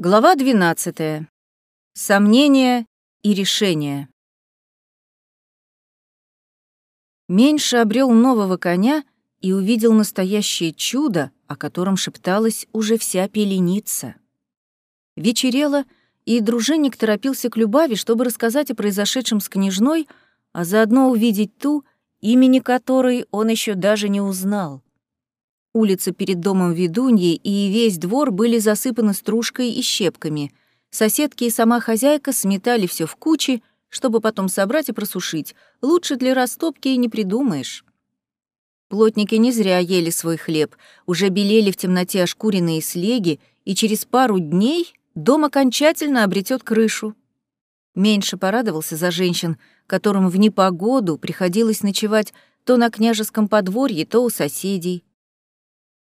Глава 12. Сомнения и решения. Меньше обрел нового коня и увидел настоящее чудо, о котором шепталась уже вся пеленица. Вечерело, и дружинник торопился к Любави, чтобы рассказать о произошедшем с княжной, а заодно увидеть ту, имени которой он еще даже не узнал. Улица перед домом ведуньи и весь двор были засыпаны стружкой и щепками. Соседки и сама хозяйка сметали все в кучи, чтобы потом собрать и просушить. Лучше для растопки и не придумаешь. Плотники не зря ели свой хлеб, уже белели в темноте ошкуренные слеги, и через пару дней дом окончательно обретет крышу. Меньше порадовался за женщин, которым в непогоду приходилось ночевать то на княжеском подворье, то у соседей.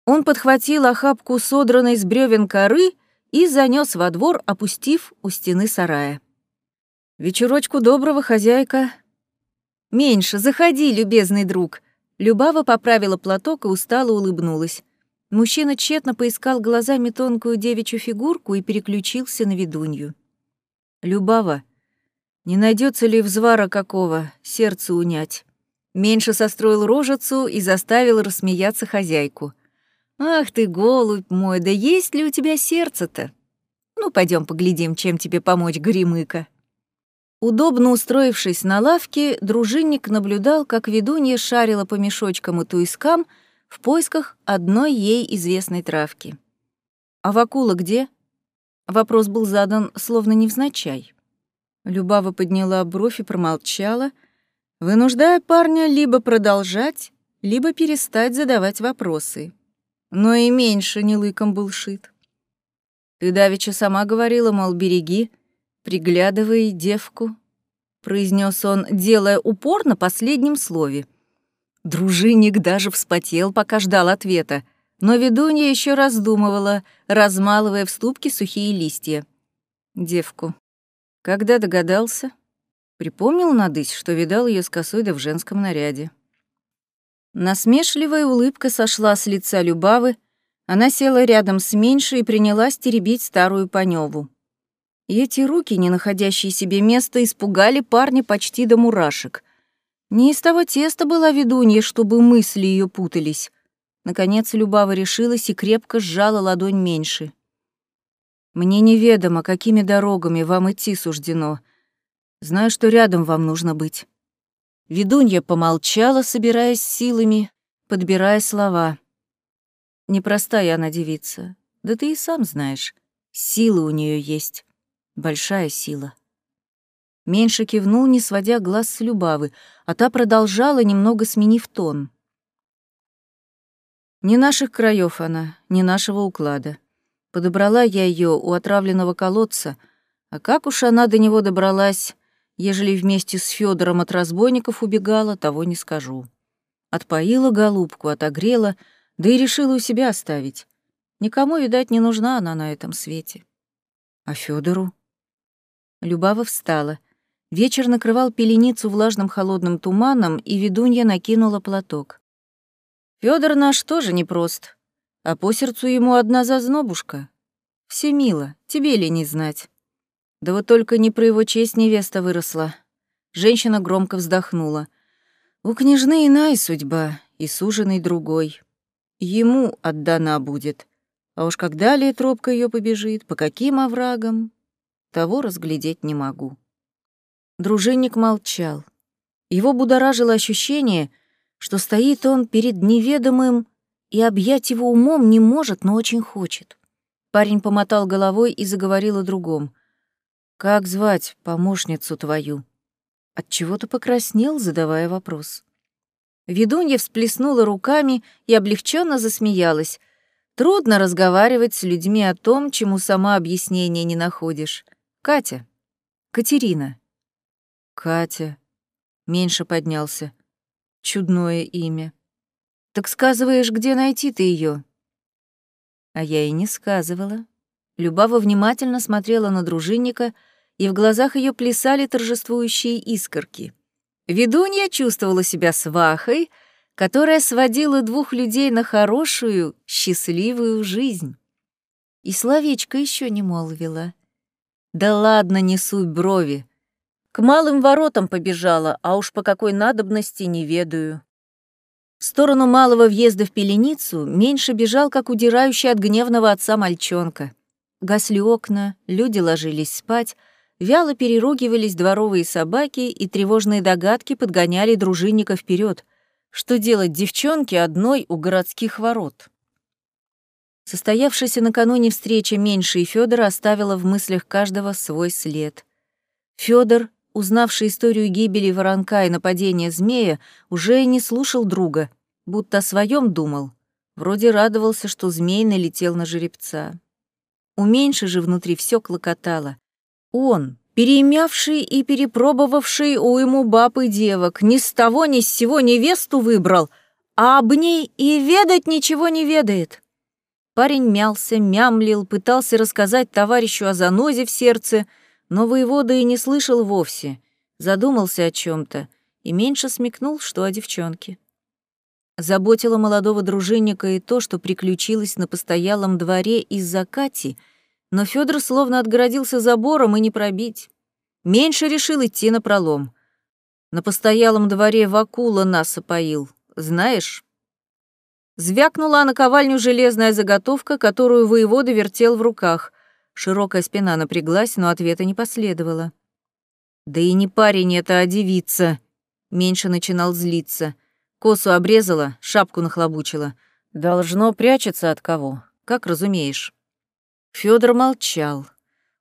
Он подхватил охапку содранной с бревен коры и занес во двор, опустив у стены сарая. «Вечерочку доброго, хозяйка!» «Меньше, заходи, любезный друг!» Любава поправила платок и устало улыбнулась. Мужчина тщетно поискал глазами тонкую девичью фигурку и переключился на ведунью. «Любава, не найдется ли взвара какого, сердце унять?» Меньше состроил рожицу и заставил рассмеяться хозяйку. «Ах ты, голубь мой, да есть ли у тебя сердце-то? Ну, пойдем поглядим, чем тебе помочь, Горемыка». Удобно устроившись на лавке, дружинник наблюдал, как ведунья шарила по мешочкам и туискам в поисках одной ей известной травки. «А Вакула где?» Вопрос был задан словно невзначай. Любава подняла бровь и промолчала, вынуждая парня либо продолжать, либо перестать задавать вопросы но и меньше не лыком был шит. Ты давеча сама говорила, мол, береги, приглядывай девку, произнес он, делая упор на последнем слове. Дружинник даже вспотел, пока ждал ответа, но ведунья еще раздумывала, размалывая в ступке сухие листья. Девку. Когда догадался? Припомнил надысь, что видал ее с косой да в женском наряде. Насмешливая улыбка сошла с лица Любавы, она села рядом с меньшей и принялась теребить старую Панёву. И эти руки, не находящие себе места, испугали парня почти до мурашек. Не из того теста была ведунья, чтобы мысли ее путались. Наконец Любава решилась и крепко сжала ладонь меньше. «Мне неведомо, какими дорогами вам идти суждено. Знаю, что рядом вам нужно быть. Ведунья помолчала, собираясь силами, подбирая слова. Непростая она девица. Да ты и сам знаешь. Сила у нее есть. Большая сила. Меньше кивнул, не сводя глаз с Любавы, а та продолжала, немного сменив тон. Не наших краев она, не нашего уклада. Подобрала я ее у отравленного колодца, а как уж она до него добралась, Ежели вместе с Федором от разбойников убегала, того не скажу. Отпоила голубку, отогрела, да и решила у себя оставить. Никому, видать, не нужна она на этом свете. А Федору? Любава встала. Вечер накрывал пеленицу влажным холодным туманом, и ведунья накинула платок. Федор наш тоже непрост, а по сердцу ему одна зазнобушка. Все мило, тебе ли не знать. Да вот только не про его честь невеста выросла. Женщина громко вздохнула. У княжны иная судьба, и суженый другой. Ему отдана будет. А уж когда ли тропка ее побежит, по каким оврагам, того разглядеть не могу. Дружинник молчал. Его будоражило ощущение, что стоит он перед неведомым и объять его умом не может, но очень хочет. Парень помотал головой и заговорил о другом. Как звать помощницу твою? От чего то покраснел, задавая вопрос. Ведунья всплеснула руками и облегченно засмеялась. Трудно разговаривать с людьми о том, чему сама объяснения не находишь. Катя. Катерина. Катя. Меньше поднялся. Чудное имя. Так сказываешь, где найти ты ее? А я и не сказывала. Любава внимательно смотрела на дружинника, и в глазах ее плясали торжествующие искорки. Ведунья чувствовала себя свахой, которая сводила двух людей на хорошую, счастливую жизнь. И словечко еще не молвила. Да ладно, не суть брови. К малым воротам побежала, а уж по какой надобности не ведаю. В сторону малого въезда в Пеленицу меньше бежал, как удирающий от гневного отца мальчонка. Гасли окна, люди ложились спать, вяло переругивались дворовые собаки, и тревожные догадки подгоняли дружинника вперед. Что делать девчонке одной у городских ворот? Состоявшаяся накануне встреча Меньше и Федора оставила в мыслях каждого свой след. Федор узнавший историю гибели воронка и нападения змея, уже не слушал друга, будто о своем думал. Вроде радовался, что змей налетел на жеребца. У Меньши же внутри все клокотало. Он, переимявший и перепробовавший у ему баб и девок, ни с того ни с сего невесту выбрал, а об ней и ведать ничего не ведает. Парень мялся, мямлил, пытался рассказать товарищу о занозе в сердце — но воевода и не слышал вовсе, задумался о чем то и меньше смекнул, что о девчонке. Заботило молодого дружинника и то, что приключилось на постоялом дворе из-за Кати, но Федор словно отгородился забором и не пробить. Меньше решил идти на пролом. На постоялом дворе Вакула нас опоил, знаешь? Звякнула на ковальню железная заготовка, которую воевода вертел в руках. Широкая спина напряглась, но ответа не последовало. «Да и не парень это, а девица!» Меньше начинал злиться. Косу обрезала, шапку нахлобучила. «Должно прячется от кого, как разумеешь». Фёдор молчал.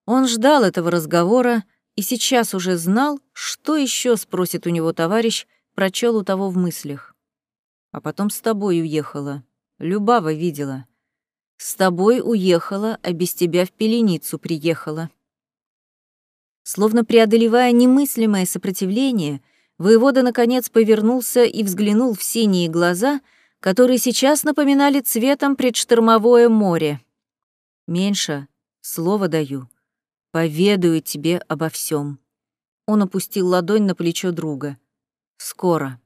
Он ждал этого разговора и сейчас уже знал, что еще спросит у него товарищ, прочел у того в мыслях. А потом с тобой уехала. Любава видела. С тобой уехала, а без тебя в пеленицу приехала. Словно преодолевая немыслимое сопротивление, воевода наконец повернулся и взглянул в синие глаза, которые сейчас напоминали цветом предштормовое море. «Меньше, слово даю, поведаю тебе обо всем. Он опустил ладонь на плечо друга. «Скоро».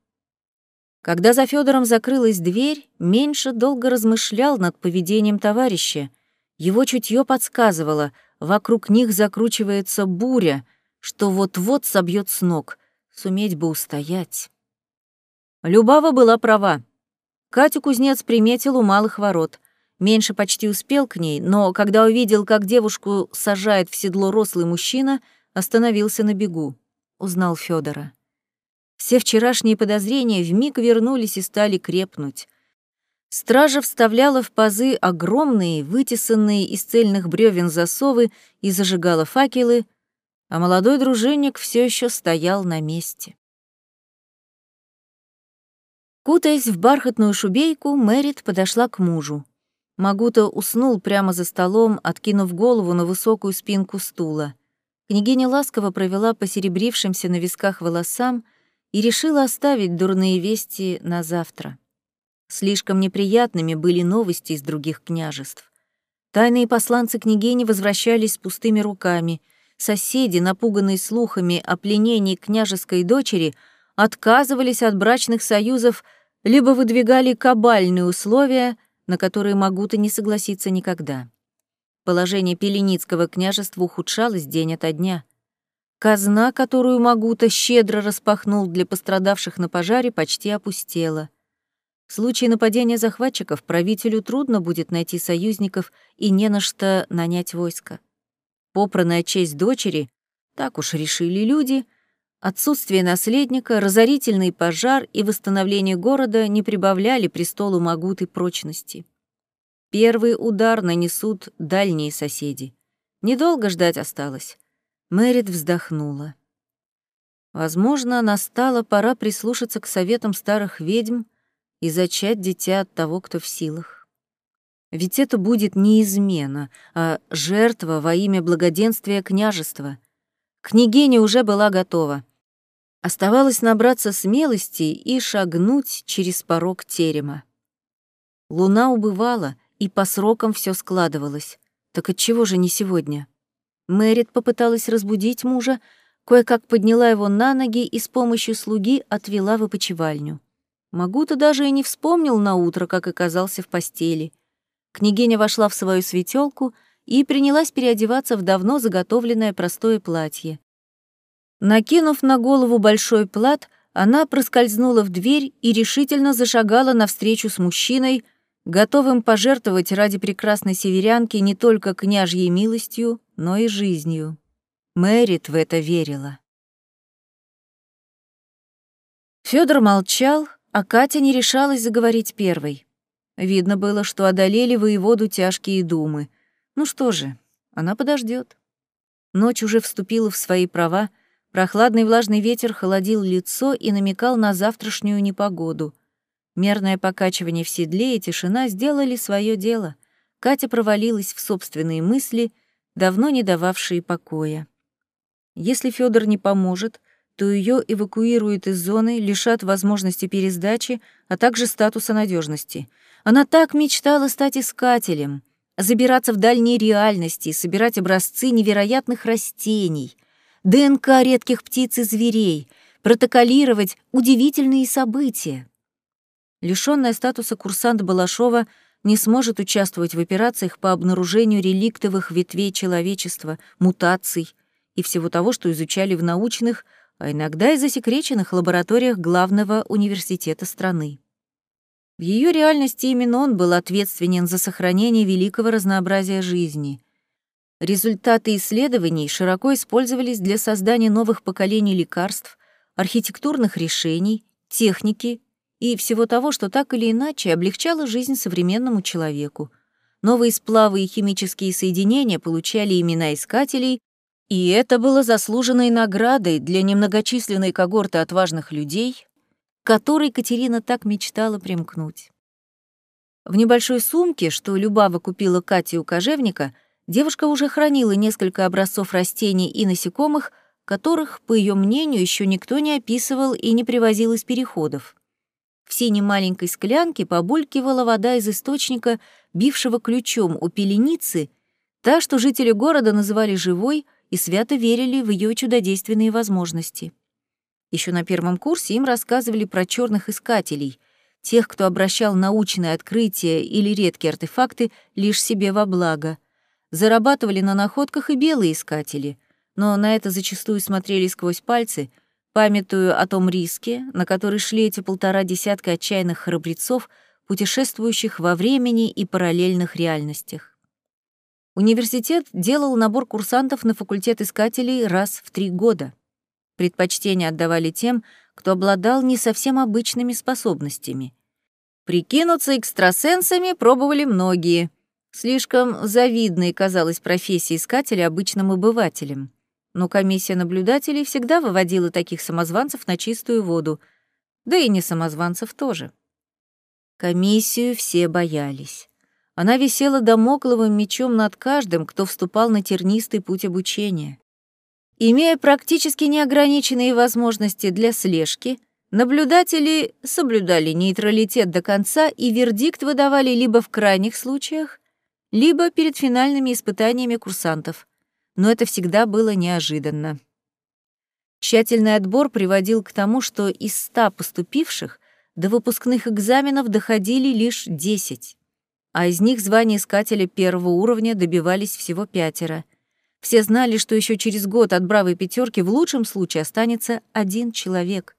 Когда за Федором закрылась дверь, меньше долго размышлял над поведением товарища. Его чутье подсказывало, вокруг них закручивается буря, что вот-вот собьет с ног. Суметь бы устоять. Любава была права. Катю кузнец приметил у малых ворот. Меньше почти успел к ней, но когда увидел, как девушку сажает в седло рослый мужчина, остановился на бегу. Узнал Федора. Все вчерашние подозрения вмиг вернулись и стали крепнуть. Стража вставляла в пазы огромные, вытесанные из цельных бревен засовы и зажигала факелы, а молодой дружинник все еще стоял на месте. Кутаясь в бархатную шубейку, Мэрит подошла к мужу. Магута уснул прямо за столом, откинув голову на высокую спинку стула. Княгиня ласково провела по серебрившимся на висках волосам, и решила оставить дурные вести на завтра. Слишком неприятными были новости из других княжеств. Тайные посланцы княгини возвращались с пустыми руками. Соседи, напуганные слухами о пленении княжеской дочери, отказывались от брачных союзов либо выдвигали кабальные условия, на которые Магута не согласиться никогда. Положение Пеленицкого княжества ухудшалось день ото дня. Казна, которую Магута щедро распахнул для пострадавших на пожаре, почти опустела. В случае нападения захватчиков правителю трудно будет найти союзников и не на что нанять войско. Попранная честь дочери, так уж решили люди, отсутствие наследника, разорительный пожар и восстановление города не прибавляли престолу Магуты прочности. Первый удар нанесут дальние соседи. Недолго ждать осталось. Мэрит вздохнула. Возможно, настала пора прислушаться к советам старых ведьм и зачать дитя от того, кто в силах. Ведь это будет не измена, а жертва во имя благоденствия княжества. Княгиня уже была готова. Оставалось набраться смелости и шагнуть через порог терема. Луна убывала, и по срокам все складывалось. Так отчего же не сегодня? Мэрит попыталась разбудить мужа, кое-как подняла его на ноги и с помощью слуги отвела в опочивальню. Магута даже и не вспомнил на утро, как оказался в постели. Княгиня вошла в свою светелку и принялась переодеваться в давно заготовленное простое платье. Накинув на голову большой плат, она проскользнула в дверь и решительно зашагала навстречу с мужчиной, готовым пожертвовать ради прекрасной северянки не только княжьей милостью, но и жизнью. Мэрит в это верила. Фёдор молчал, а Катя не решалась заговорить первой. Видно было, что одолели воеводу тяжкие думы. Ну что же, она подождет. Ночь уже вступила в свои права, прохладный влажный ветер холодил лицо и намекал на завтрашнюю непогоду. Мерное покачивание в седле и тишина сделали свое дело. Катя провалилась в собственные мысли, давно не дававшие покоя. Если Фёдор не поможет, то ее эвакуируют из зоны, лишат возможности пересдачи, а также статуса надежности. Она так мечтала стать искателем, забираться в дальние реальности, собирать образцы невероятных растений, ДНК редких птиц и зверей, протоколировать удивительные события. Лишённая статуса курсант Балашова не сможет участвовать в операциях по обнаружению реликтовых ветвей человечества, мутаций и всего того, что изучали в научных, а иногда и засекреченных лабораториях главного университета страны. В ее реальности именно он был ответственен за сохранение великого разнообразия жизни. Результаты исследований широко использовались для создания новых поколений лекарств, архитектурных решений, техники и всего того, что так или иначе облегчало жизнь современному человеку. Новые сплавы и химические соединения получали имена искателей, и это было заслуженной наградой для немногочисленной когорты отважных людей, к которой Катерина так мечтала примкнуть. В небольшой сумке, что Любава купила Кате у кожевника, девушка уже хранила несколько образцов растений и насекомых, которых, по ее мнению, еще никто не описывал и не привозил из переходов. В синей маленькой склянке побулькивала вода из источника, бившего ключом у пеленицы, та, что жители города называли живой — и свято верили в ее чудодейственные возможности. Еще на первом курсе им рассказывали про черных искателей, тех, кто обращал научные открытия или редкие артефакты лишь себе во благо. Зарабатывали на находках и белые искатели, но на это зачастую смотрели сквозь пальцы, памятуя о том риске, на который шли эти полтора десятка отчаянных храбрецов, путешествующих во времени и параллельных реальностях. Университет делал набор курсантов на факультет искателей раз в три года. Предпочтение отдавали тем, кто обладал не совсем обычными способностями. Прикинуться экстрасенсами пробовали многие. Слишком завидной казалась профессия искателя обычным обывателям. Но комиссия наблюдателей всегда выводила таких самозванцев на чистую воду, да и не самозванцев тоже. Комиссию все боялись. Она висела домокловым мечом над каждым, кто вступал на тернистый путь обучения. Имея практически неограниченные возможности для слежки, наблюдатели соблюдали нейтралитет до конца и вердикт выдавали либо в крайних случаях, либо перед финальными испытаниями курсантов. Но это всегда было неожиданно. Тщательный отбор приводил к тому, что из ста поступивших до выпускных экзаменов доходили лишь десять а из них звания искателя первого уровня добивались всего пятеро. Все знали, что еще через год от бравой пятерки в лучшем случае останется один человек.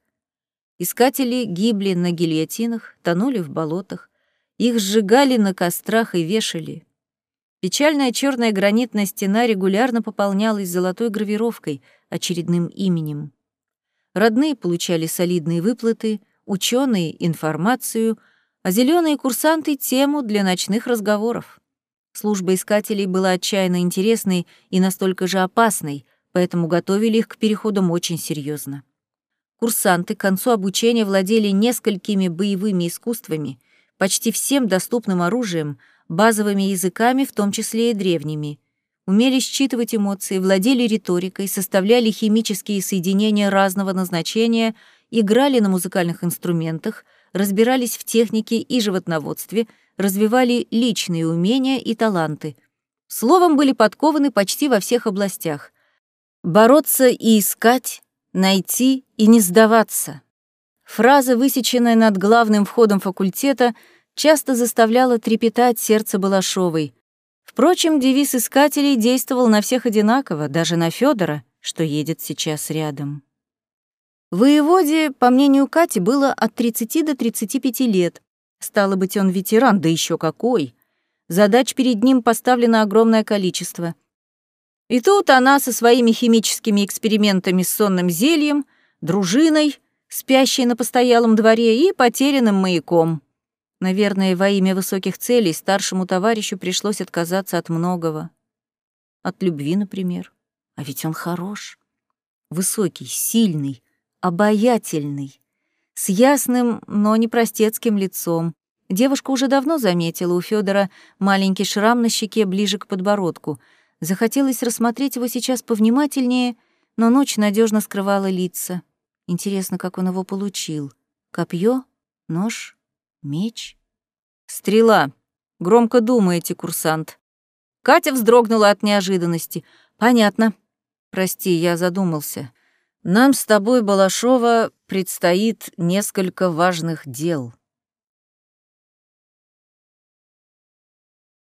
Искатели гибли на гильотинах, тонули в болотах, их сжигали на кострах и вешали. Печальная черная гранитная стена регулярно пополнялась золотой гравировкой, очередным именем. Родные получали солидные выплаты, ученые — информацию — а зеленые курсанты — тему для ночных разговоров. Служба искателей была отчаянно интересной и настолько же опасной, поэтому готовили их к переходам очень серьезно. Курсанты к концу обучения владели несколькими боевыми искусствами, почти всем доступным оружием, базовыми языками, в том числе и древними. Умели считывать эмоции, владели риторикой, составляли химические соединения разного назначения, играли на музыкальных инструментах — разбирались в технике и животноводстве, развивали личные умения и таланты. Словом, были подкованы почти во всех областях. Бороться и искать, найти и не сдаваться. Фраза, высеченная над главным входом факультета, часто заставляла трепетать сердце Балашовой. Впрочем, девиз искателей действовал на всех одинаково, даже на Федора, что едет сейчас рядом. Воеводе, по мнению Кати, было от 30 до 35 лет. Стало быть, он ветеран, да еще какой. Задач перед ним поставлено огромное количество. И тут она со своими химическими экспериментами с сонным зельем, дружиной, спящей на постоялом дворе и потерянным маяком. Наверное, во имя высоких целей старшему товарищу пришлось отказаться от многого. От любви, например. А ведь он хорош. Высокий, сильный, обаятельный, с ясным, но не простецким лицом. Девушка уже давно заметила у Федора маленький шрам на щеке ближе к подбородку. Захотелось рассмотреть его сейчас повнимательнее, но ночь надежно скрывала лица. Интересно, как он его получил. Копье, нож, Меч? Стрела. Громко думаете, курсант. Катя вздрогнула от неожиданности. Понятно. Прости, я задумался. Нам с тобой, Балашова, предстоит несколько важных дел.